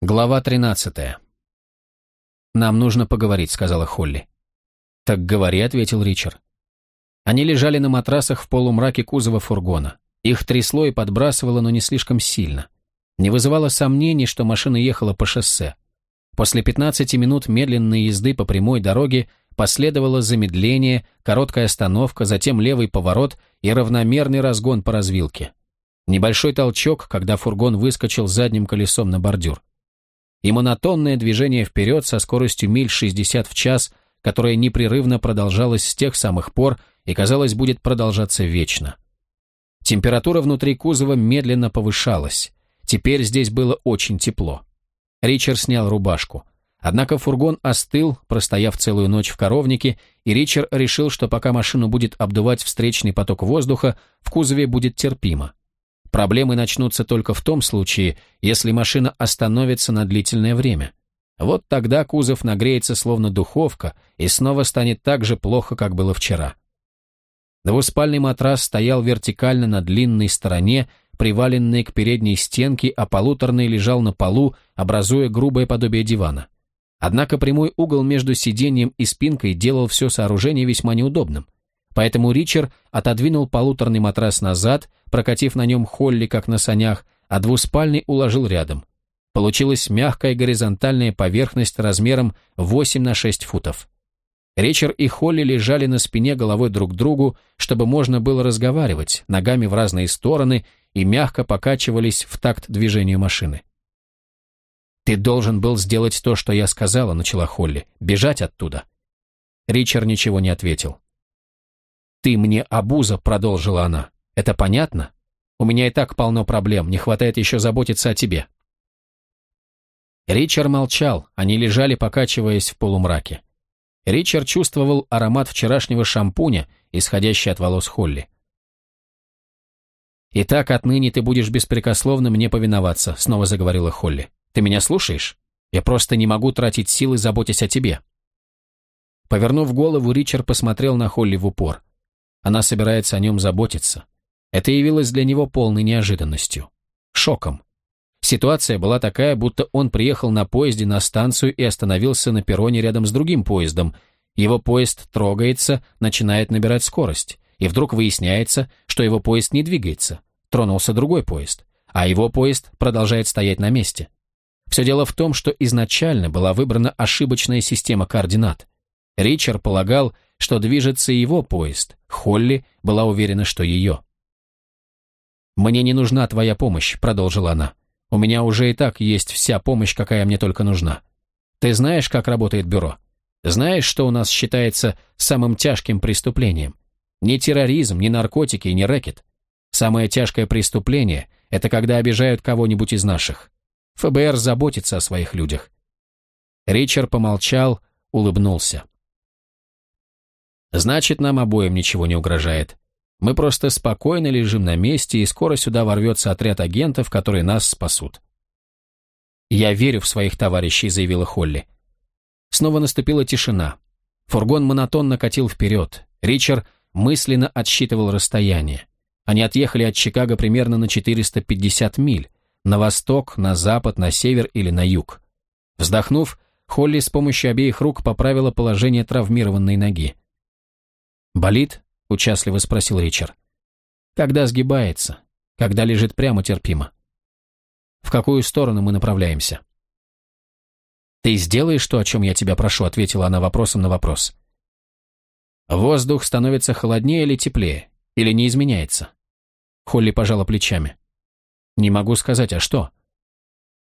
Глава 13. «Нам нужно поговорить», — сказала Холли. «Так говори», — ответил Ричард. Они лежали на матрасах в полумраке кузова фургона. Их трясло и подбрасывало, но не слишком сильно. Не вызывало сомнений, что машина ехала по шоссе. После 15 минут медленной езды по прямой дороге последовало замедление, короткая остановка, затем левый поворот и равномерный разгон по развилке. Небольшой толчок, когда фургон выскочил задним колесом на бордюр и монотонное движение вперед со скоростью миль 60 в час, которое непрерывно продолжалось с тех самых пор и, казалось, будет продолжаться вечно. Температура внутри кузова медленно повышалась. Теперь здесь было очень тепло. Ричард снял рубашку. Однако фургон остыл, простояв целую ночь в коровнике, и Ричард решил, что пока машину будет обдувать встречный поток воздуха, в кузове будет терпимо. Проблемы начнутся только в том случае, если машина остановится на длительное время. Вот тогда кузов нагреется словно духовка и снова станет так же плохо, как было вчера. Двуспальный матрас стоял вертикально на длинной стороне, приваленный к передней стенке, а полуторный лежал на полу, образуя грубое подобие дивана. Однако прямой угол между сиденьем и спинкой делал все сооружение весьма неудобным. Поэтому Ричард отодвинул полуторный матрас назад, прокатив на нем Холли, как на санях, а двуспальный уложил рядом. Получилась мягкая горизонтальная поверхность размером 8 на 6 футов. Ричард и Холли лежали на спине головой друг к другу, чтобы можно было разговаривать, ногами в разные стороны и мягко покачивались в такт движению машины. «Ты должен был сделать то, что я сказала», — начала Холли, — «бежать оттуда». Ричард ничего не ответил. «Ты мне обуза», — продолжила она. «Это понятно? У меня и так полно проблем, не хватает еще заботиться о тебе». Ричард молчал, они лежали, покачиваясь в полумраке. Ричард чувствовал аромат вчерашнего шампуня, исходящий от волос Холли. «Итак, отныне ты будешь беспрекословно мне повиноваться», — снова заговорила Холли. «Ты меня слушаешь? Я просто не могу тратить силы, заботясь о тебе». Повернув голову, Ричард посмотрел на Холли в упор. Она собирается о нем заботиться. Это явилось для него полной неожиданностью. Шоком. Ситуация была такая, будто он приехал на поезде на станцию и остановился на перроне рядом с другим поездом. Его поезд трогается, начинает набирать скорость, и вдруг выясняется, что его поезд не двигается. Тронулся другой поезд, а его поезд продолжает стоять на месте. Все дело в том, что изначально была выбрана ошибочная система координат. Ричард полагал, что движется его поезд, Холли была уверена, что ее. «Мне не нужна твоя помощь», — продолжила она. «У меня уже и так есть вся помощь, какая мне только нужна. Ты знаешь, как работает бюро? Знаешь, что у нас считается самым тяжким преступлением? Не терроризм, не наркотики, не рэкет. Самое тяжкое преступление — это когда обижают кого-нибудь из наших. ФБР заботится о своих людях». Ричард помолчал, улыбнулся. Значит, нам обоим ничего не угрожает. Мы просто спокойно лежим на месте, и скоро сюда ворвется отряд агентов, которые нас спасут. «Я верю в своих товарищей», — заявила Холли. Снова наступила тишина. Фургон монотонно катил вперед. Ричард мысленно отсчитывал расстояние. Они отъехали от Чикаго примерно на 450 миль. На восток, на запад, на север или на юг. Вздохнув, Холли с помощью обеих рук поправила положение травмированной ноги. «Болит?» — участливо спросил Ричард. «Когда сгибается, когда лежит прямо терпимо. В какую сторону мы направляемся?» «Ты сделаешь то, о чем я тебя прошу», — ответила она вопросом на вопрос. «Воздух становится холоднее или теплее? Или не изменяется?» Холли пожала плечами. «Не могу сказать, а что?»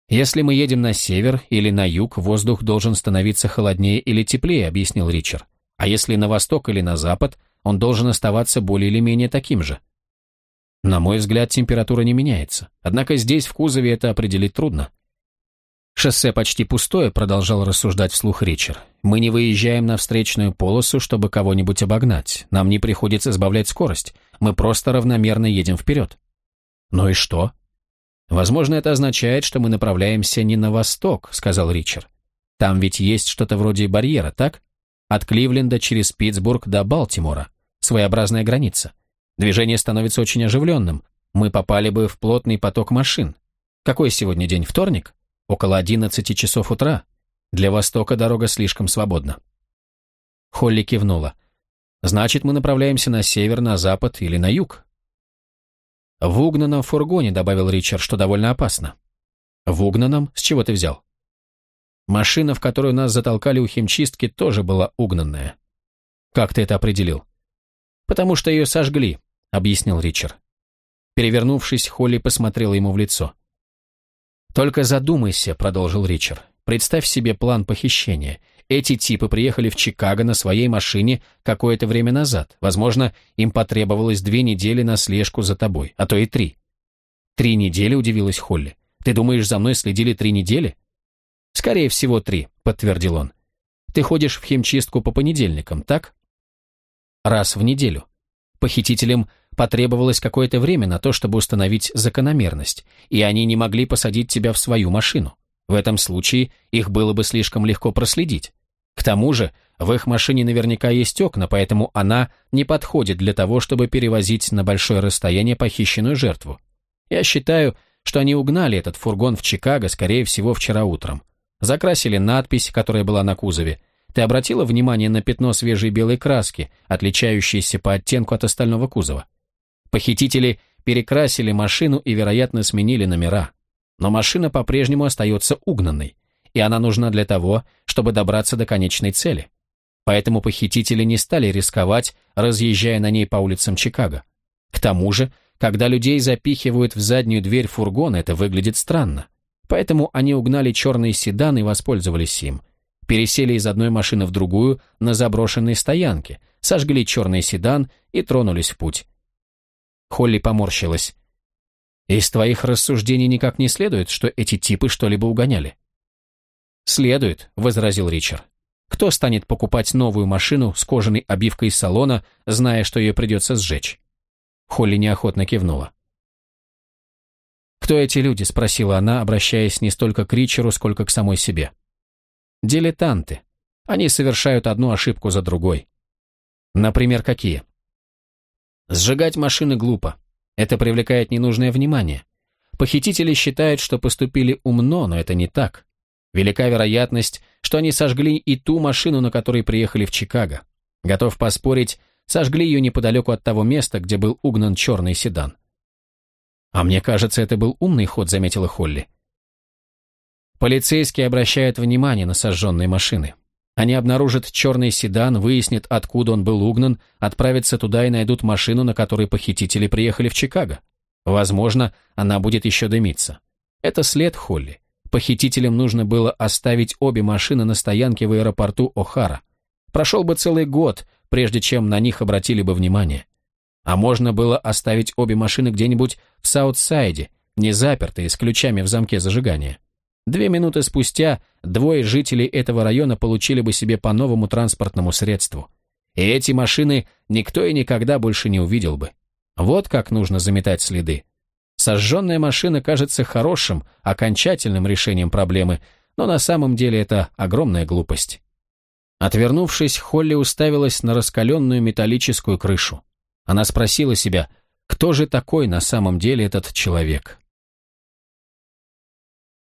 «Если мы едем на север или на юг, воздух должен становиться холоднее или теплее», — объяснил Ричард. А если на восток или на запад, он должен оставаться более или менее таким же. На мой взгляд, температура не меняется. Однако здесь, в кузове, это определить трудно. «Шоссе почти пустое», — продолжал рассуждать вслух Ричард. «Мы не выезжаем на встречную полосу, чтобы кого-нибудь обогнать. Нам не приходится сбавлять скорость. Мы просто равномерно едем вперед». «Ну и что?» «Возможно, это означает, что мы направляемся не на восток», — сказал Ричард. «Там ведь есть что-то вроде барьера, так?» От Кливленда через Питтсбург до Балтимора. Своеобразная граница. Движение становится очень оживленным. Мы попали бы в плотный поток машин. Какой сегодня день? Вторник? около одиннадцати часов утра. Для Востока дорога слишком свободна. Холли кивнула. Значит, мы направляемся на север, на запад или на юг. В угнанном фургоне, добавил Ричард, что довольно опасно. В угнанном? С чего ты взял? Машина, в которую нас затолкали у химчистки, тоже была угнанная. Как ты это определил? Потому что ее сожгли, объяснил Ричард. Перевернувшись, Холли посмотрела ему в лицо. «Только задумайся», — продолжил Ричард. «Представь себе план похищения. Эти типы приехали в Чикаго на своей машине какое-то время назад. Возможно, им потребовалось две недели на слежку за тобой, а то и три». «Три недели?» — удивилась Холли. «Ты думаешь, за мной следили три недели?» «Скорее всего, три», — подтвердил он. «Ты ходишь в химчистку по понедельникам, так?» «Раз в неделю. Похитителям потребовалось какое-то время на то, чтобы установить закономерность, и они не могли посадить тебя в свою машину. В этом случае их было бы слишком легко проследить. К тому же, в их машине наверняка есть окна, поэтому она не подходит для того, чтобы перевозить на большое расстояние похищенную жертву. Я считаю, что они угнали этот фургон в Чикаго, скорее всего, вчера утром. Закрасили надпись, которая была на кузове. Ты обратила внимание на пятно свежей белой краски, отличающееся по оттенку от остального кузова? Похитители перекрасили машину и, вероятно, сменили номера. Но машина по-прежнему остается угнанной, и она нужна для того, чтобы добраться до конечной цели. Поэтому похитители не стали рисковать, разъезжая на ней по улицам Чикаго. К тому же, когда людей запихивают в заднюю дверь фургона, это выглядит странно. Поэтому они угнали черный седан и воспользовались им. Пересели из одной машины в другую на заброшенной стоянке, сожгли черный седан и тронулись в путь. Холли поморщилась. «Из твоих рассуждений никак не следует, что эти типы что-либо угоняли». «Следует», — возразил Ричард. «Кто станет покупать новую машину с кожаной обивкой салона, зная, что ее придется сжечь?» Холли неохотно кивнула. «Кто эти люди?» — спросила она, обращаясь не столько к Ричеру, сколько к самой себе. «Дилетанты. Они совершают одну ошибку за другой». «Например, какие?» «Сжигать машины глупо. Это привлекает ненужное внимание. Похитители считают, что поступили умно, но это не так. Велика вероятность, что они сожгли и ту машину, на которой приехали в Чикаго. Готов поспорить, сожгли ее неподалеку от того места, где был угнан черный седан. «А мне кажется, это был умный ход», — заметила Холли. Полицейские обращают внимание на сожженные машины. Они обнаружат черный седан, выяснят, откуда он был угнан, отправятся туда и найдут машину, на которой похитители приехали в Чикаго. Возможно, она будет еще дымиться. Это след Холли. Похитителям нужно было оставить обе машины на стоянке в аэропорту О'Хара. Прошел бы целый год, прежде чем на них обратили бы внимание. А можно было оставить обе машины где-нибудь в Саутсайде, не запертые, с ключами в замке зажигания. Две минуты спустя двое жителей этого района получили бы себе по новому транспортному средству. И эти машины никто и никогда больше не увидел бы. Вот как нужно заметать следы. Сожженная машина кажется хорошим, окончательным решением проблемы, но на самом деле это огромная глупость. Отвернувшись, Холли уставилась на раскаленную металлическую крышу. Она спросила себя, кто же такой на самом деле этот человек?